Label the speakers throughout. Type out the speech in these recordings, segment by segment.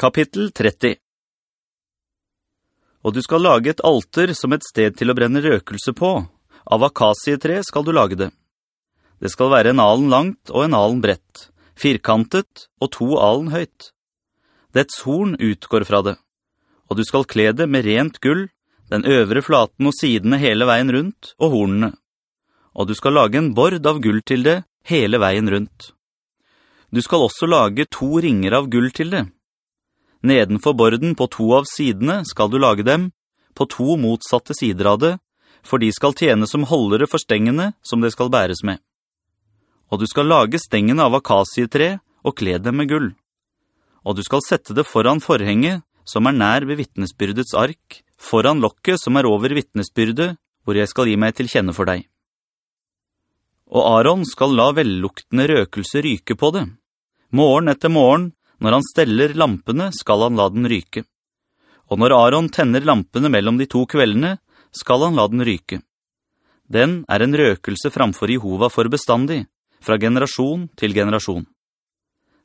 Speaker 1: Kapittel 30 Og du skal lage et alter som et sted til å brenne røkelse på. Av akasietre skal du lage det. Det skal være en alen langt og en alen brett, firkantet og to alen høyt. Dets horn utgår fra det, og du skal kle det med rent gull, den øvre flaten og sidene hele veien rundt, og hornene. Og du skal lage en bord av gull til det, hele veien rundt. Du skal også lage to ringer av gull til det. Nedenfor borden på to av sidene skal du lage dem, på to motsatte sider av det, for de skal tjene som holdere for stengene som det skal bæres med. Og du skal lage stengene av akasietre og kle dem med gull. Og du skal sette det foran forhenget, som er nær ved vittnesbyrdets ark, foran lokket som er over vittnesbyrdet, hvor jeg skal gi meg til kjenne for deg. Og Aaron skal la velluktende røkelse ryke på det. Morgen etter morgen, når han steller lampene, skal han la den ryke. Og når Aaron tenner lampene mellom de to kveldene, skal han la den ryke. Den er en røkelse framfor Jehova for bestandig, fra generasjon til generasjon.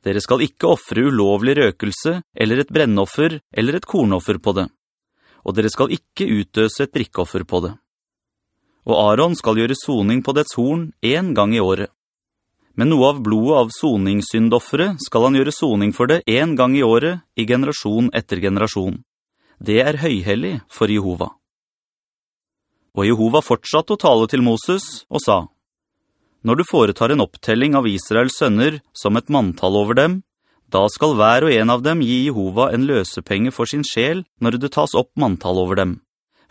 Speaker 1: Dere skal ikke offre ulovlig røkelse, eller et brennoffer, eller et kornoffer på det. Og dere skal ikke utøse et drikkoffer på det. Og Aaron skal gjøre soning på dets horn en gang i året. Men noe av blodet av soningssyndoffere skal han gjøre soning for det en gang i året, i generasjon etter generasjon. Det er høyhellig for Jehova. Og Jehova fortsatte å tale til Moses og sa, «Når du foretar en opptelling av Israels sønner som et manntall over dem, da skal hver og en av dem gi Jehova en løsepenge for sin sjel når det tas opp manntall over dem,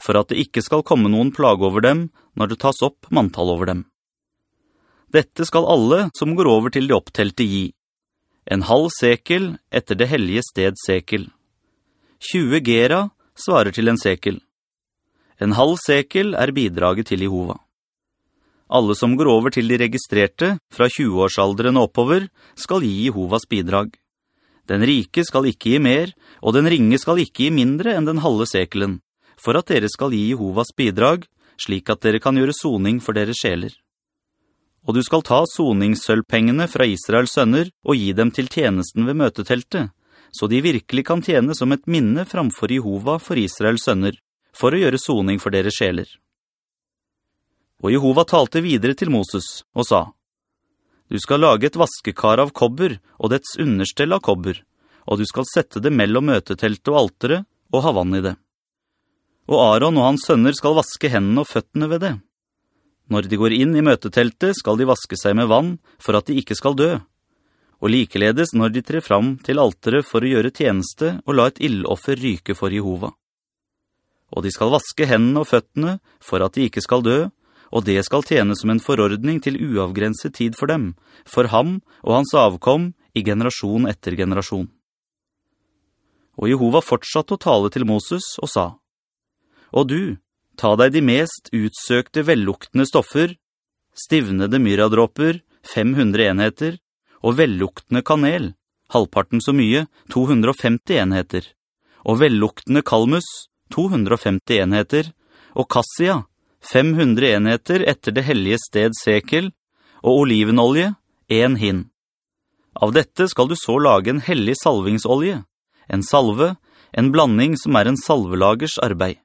Speaker 1: for at det ikke skal komme noen plage over dem når det tas opp manntall over dem. Dette skal alle som går over til de opptelte gi. En halv sekel etter det hellige sted sekel. 20 gera svarer til en sekel. En halv sekel er bidraget til Jehova. Alle som går over til de registrerte, fra 20-årsalderen oppover, skal gi Jehovas bidrag. Den rike skal ikke gi mer, og den ringe skal ikke gi mindre enn den halve sekelen, for at dere skal gi Jehovas bidrag, slik at dere kan gjøre soning for deres sjeler. Og du skal ta soningssølvpengene fra Israels sønner og gi dem til tjenesten ved møteteltet, så de virkelig kan tjene som et minne framfor Jehova for Israels sønner, for å gjøre soning for deres sjeler. Og Jehova talte videre til Moses og sa, «Du skal lage et vaskekar av kobber og dets understell av kobber, og du skal sette det mellom møteteltet og altere og ha vann i det. Og Aaron og hans sønner skal vaske hendene og føttene ved det. Når de går inn i møteteltet skal de vaske seg med vann for at de ikke skal dø. Og likeledes når de trer fram til altere for å gjøre tjeneste og la et illoffer ryke for Jehova og de skal vaske hendene og føttene for at de ikke skal dø, og det skal tjene som en forordning til uavgrenset tid for dem, for ham og hans avkom i generasjon etter generasjon. Og Jehova fortsatte å tale til Moses og sa, «Og du, ta deg de mest utsøkte velluktende stoffer, stivnede myradråper, 500 enheter, og velluktende kanel, halvparten så mye, 250 enheter, og velluktende kalmus, 250 enheter, og kassia, 500 enheter etter det hellige sted sekel, og olivenolje, en hin. Av dette skal du så lage en hellig salvingsolje, en salve, en blanding som er en salvelagers arbeid.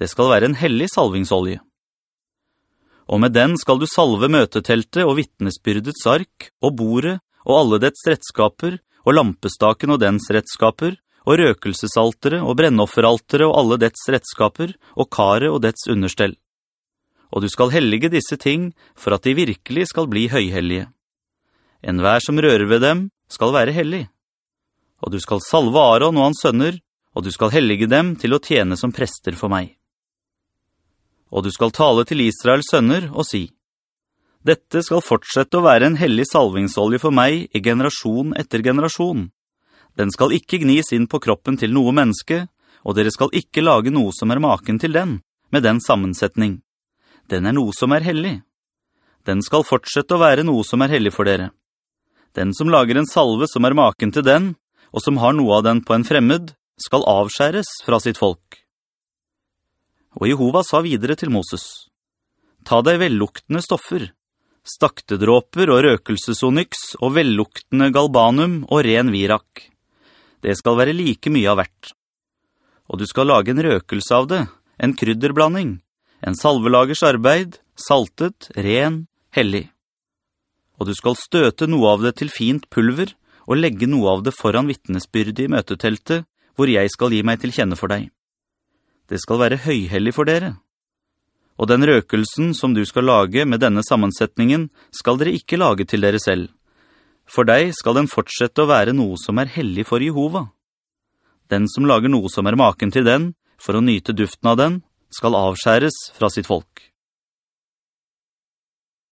Speaker 1: Det skal være en hellig salvingsolje. Og med den skal du salve møteteltet og vittnesbyrdets ark, og bordet, og alle dets rettskaper, og lampestaken og dens rettskaper, og røkelsesaltere og brennofferaltere og alle dets rettskaper, og kare og dets understell. Og du skal hellige disse ting for at de virkelig skal bli høyhellige. En hver som rører ved dem skal være hellig. Og du skal salve Aaron og hans sønner, og du skal hellige dem til å tjene som prester for meg. Og du skal tale til Israels sønner og si, «Dette skal fortsette å være en hellig salvingsolje for meg i generasjon etter generasjon, den skal ikke gnis inn på kroppen til noe menneske, og dere skal ikke lage noe som er maken til den, med den sammensetning. Den er noe som er hellig. Den skal fortsette å være noe som er hellig for dere. Den som lager en salve som er maken til den, og som har noe av den på en fremmed, skal avskjæres fra sitt folk. Og Jehova sa videre til Moses, «Ta deg velluktende stoffer, staktedråper og røkelsesonyx og velluktende galbanum og ren virak.» Det skal være like mye av hvert. Og du skal lage en røkelse av det, en krydderblanding, en salvelagers arbeid, saltet, ren, hellig. Og du skal støte noe av det til fint pulver, og legge noe av det foran vittnesbyrdet i møteteltet, hvor jeg skal gi meg til kjenne for deg. Det skal være høyhellig for dere. Og den røkelsen som du skal lage med denne sammensetningen skal dere ikke lage til dere selv. For deg skal den fortsette å være noe som er hellig for Jehova. Den som lager noe som er maken til den, for å nyte duften av den, skal avskjæres fra sitt folk.